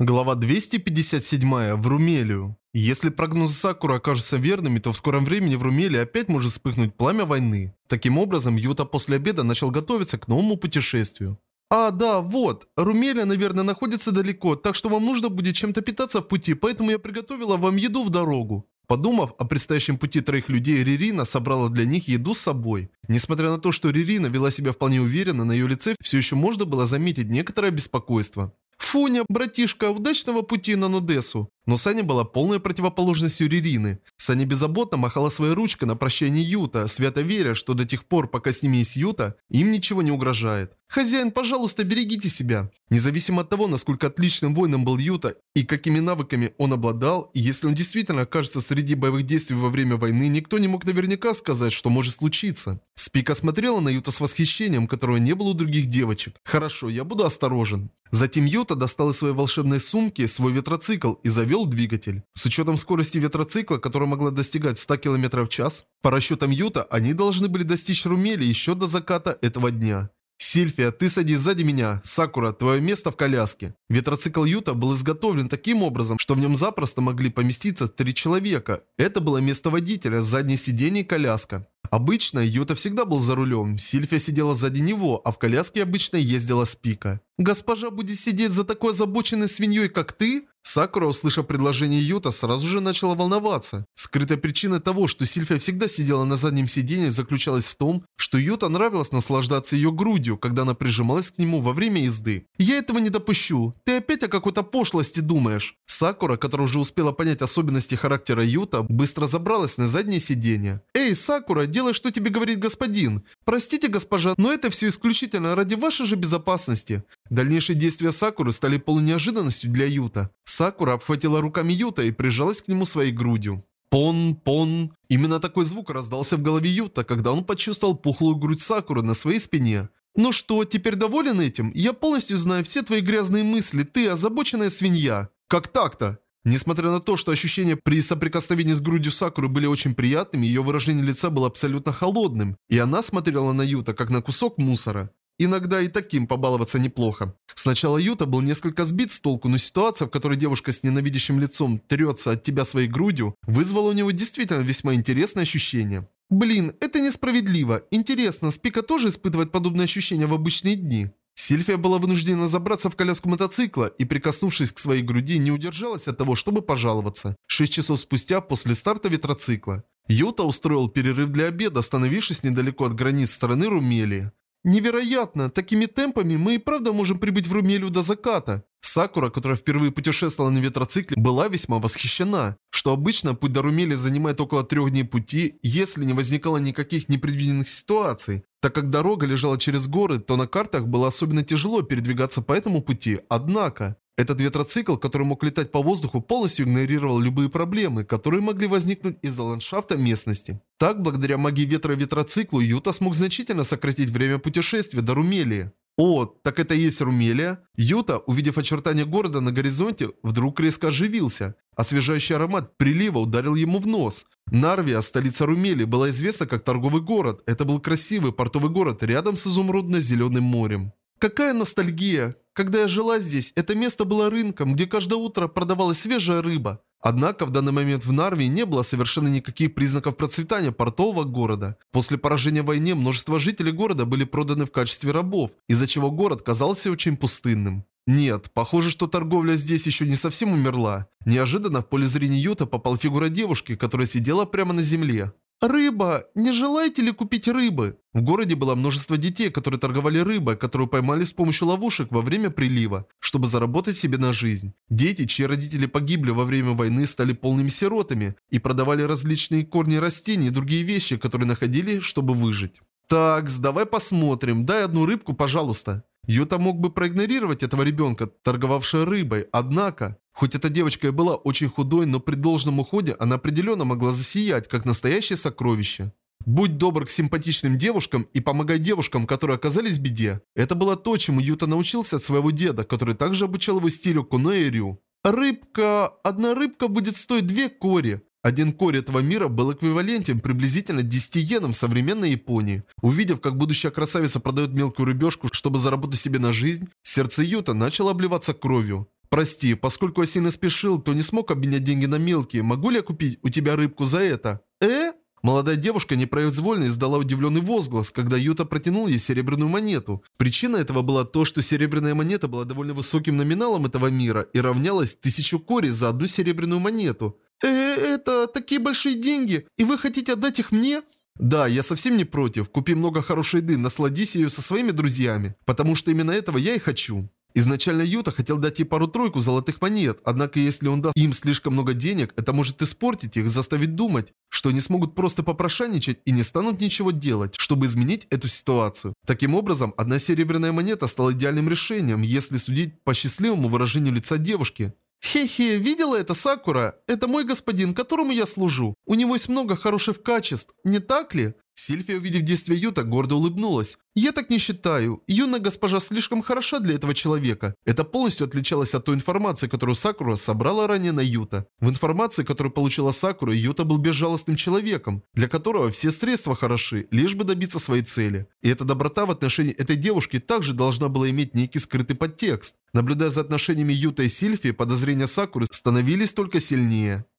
Глава 257. В Румелию. Если прогнозы Сакура окажутся верными, то в скором времени в Румелии опять может вспыхнуть пламя войны. Таким образом, Юта после обеда начал готовиться к новому путешествию. «А, да, вот. Румелия, наверное, находится далеко, так что вам нужно будет чем-то питаться в пути, поэтому я приготовила вам еду в дорогу». Подумав о предстоящем пути троих людей, Ририна собрала для них еду с собой. Несмотря на то, что Ририна вела себя вполне уверенно, на ее лице все еще можно было заметить некоторое беспокойство. «Фуня, братишка, удачного пути на Нудесу!» Но Саня была полной противоположностью Ририны. Саня беззаботно махала своей ручкой на прощание Юта, свято веря, что до тех пор, пока с ними есть Юта, им ничего не угрожает. «Хозяин, пожалуйста, берегите себя!» Независимо от того, насколько отличным воином был Юта и какими навыками он обладал, и если он действительно окажется среди боевых действий во время войны, никто не мог наверняка сказать, что может случиться. Спика смотрела на Юта с восхищением, которого не было у других девочек. «Хорошо, я буду осторожен». Затем Юта достал из своей волшебной сумки свой ветроцикл и завел двигатель. С учетом скорости ветроцикла, которая могла достигать 100 км в час, по расчетам Юта, они должны были достичь Румели еще до заката этого дня. «Сильфия, ты садись сзади меня. Сакура, твое место в коляске». Ветроцикл Юта был изготовлен таким образом, что в нем запросто могли поместиться три человека. Это было место водителя, заднее сиденье и коляска. Обычно Юта всегда был за рулем, Сильфия сидела сзади него, а в коляске обычно ездила Спика. «Госпожа будет сидеть за такой озабоченной свиньей, как ты?» Сакура, услышав предложение Юта, сразу же начала волноваться. Скрытая причина того, что Сильфия всегда сидела на заднем сиденье, заключалась в том, что Юта нравилось наслаждаться ее грудью, когда она прижималась к нему во время езды. «Я этого не допущу. Ты опять о какой-то пошлости думаешь». Сакура, которая уже успела понять особенности характера Юта, быстро забралась на заднее сиденье. «Эй, Сакура, делай, что тебе говорит господин. Простите, госпожа, но это все исключительно ради вашей же безопасности». Дальнейшие действия Сакуры стали полунеожиданностью для Юта. Сакура обхватила руками Юта и прижалась к нему своей грудью. Пон-пон. Именно такой звук раздался в голове Юта, когда он почувствовал пухлую грудь Сакуры на своей спине. «Ну что, теперь доволен этим? Я полностью знаю все твои грязные мысли, ты озабоченная свинья». «Как так-то?» Несмотря на то, что ощущения при соприкосновении с грудью Сакуры были очень приятными, ее выражение лица было абсолютно холодным, и она смотрела на Юта, как на кусок мусора. Иногда и таким побаловаться неплохо. Сначала Юта был несколько сбит с толку, но ситуация, в которой девушка с ненавидящим лицом трется от тебя своей грудью, вызвала у него действительно весьма интересное ощущение. Блин, это несправедливо. Интересно, Спика тоже испытывает подобные ощущения в обычные дни? Сильфия была вынуждена забраться в коляску мотоцикла и, прикоснувшись к своей груди, не удержалась от того, чтобы пожаловаться. Шесть часов спустя, после старта ветроцикла, Юта устроил перерыв для обеда, остановившись недалеко от границ страны Румелии. Невероятно! Такими темпами мы и правда можем прибыть в Румелию до заката. Сакура, которая впервые путешествовала на ветроцикле, была весьма восхищена, что обычно путь до Румели занимает около трех дней пути, если не возникало никаких непредвиденных ситуаций. Так как дорога лежала через горы, то на картах было особенно тяжело передвигаться по этому пути, однако... Этот ветроцикл, который мог летать по воздуху, полностью игнорировал любые проблемы, которые могли возникнуть из-за ландшафта местности. Так, благодаря магии ветра и ветроциклу, Юта смог значительно сократить время путешествия до Румелии. О, так это и есть Румелия? Юта, увидев очертания города на горизонте, вдруг резко оживился. Освежающий аромат прилива ударил ему в нос. Нарвия, столица Румелии, была известна как торговый город. Это был красивый портовый город рядом с изумрудно-зеленым морем. Какая ностальгия! Когда я жила здесь, это место было рынком, где каждое утро продавалась свежая рыба. Однако в данный момент в Нарвии не было совершенно никаких признаков процветания портового города. После поражения в войне множество жителей города были проданы в качестве рабов, из-за чего город казался очень пустынным. Нет, похоже, что торговля здесь еще не совсем умерла. Неожиданно в поле зрения Юта попала фигура девушки, которая сидела прямо на земле. «Рыба! Не желаете ли купить рыбы?» В городе было множество детей, которые торговали рыбой, которую поймали с помощью ловушек во время прилива, чтобы заработать себе на жизнь. Дети, чьи родители погибли во время войны, стали полными сиротами и продавали различные корни растений и другие вещи, которые находили, чтобы выжить. «Так, давай посмотрим. Дай одну рыбку, пожалуйста». Юта мог бы проигнорировать этого ребенка, торговавшего рыбой, однако... Хоть эта девочка и была очень худой, но при должном уходе она определенно могла засиять, как настоящее сокровище. Будь добр к симпатичным девушкам и помогай девушкам, которые оказались в беде. Это было то, чему Юта научился от своего деда, который также обучал его стилю Куне и Рю. Рыбка... Одна рыбка будет стоить две кори. Один кори этого мира был эквивалентен приблизительно 10 йенам современной Японии. Увидев, как будущая красавица продает мелкую рыбешку, чтобы заработать себе на жизнь, сердце Юта начало обливаться кровью. «Прости, поскольку я сильно спешил, то не смог обменять деньги на мелкие. Могу ли я купить у тебя рыбку за это?» «Э?» Молодая девушка непроизвольно издала удивленный возглас, когда Юта протянул ей серебряную монету. Причина этого была то, что серебряная монета была довольно высоким номиналом этого мира и равнялась тысячу кори за одну серебряную монету. «Э, это такие большие деньги, и вы хотите отдать их мне?» Да, я совсем не против. Купи много хорошей еды, насладись ее со своими друзьями. Потому что именно этого я и хочу. Изначально Юта хотел дать ей пару-тройку золотых монет, однако если он даст им слишком много денег, это может испортить их, заставить думать, что они смогут просто попрошайничать и не станут ничего делать, чтобы изменить эту ситуацию. Таким образом, одна серебряная монета стала идеальным решением, если судить по счастливому выражению лица девушки. «Хе-хе, видела это Сакура? Это мой господин, которому я служу. У него есть много хороших качеств, не так ли?» Сильфия, увидев действие Юта, гордо улыбнулась. «Я так не считаю. Юная госпожа слишком хороша для этого человека». Это полностью отличалось от той информации, которую Сакура собрала ранее на Юта. В информации, которую получила Сакура, Юта был безжалостным человеком, для которого все средства хороши, лишь бы добиться своей цели. И эта доброта в отношении этой девушки также должна была иметь некий скрытый подтекст. Наблюдая за отношениями Юта и Сильфи, подозрения Сакуры становились только сильнее.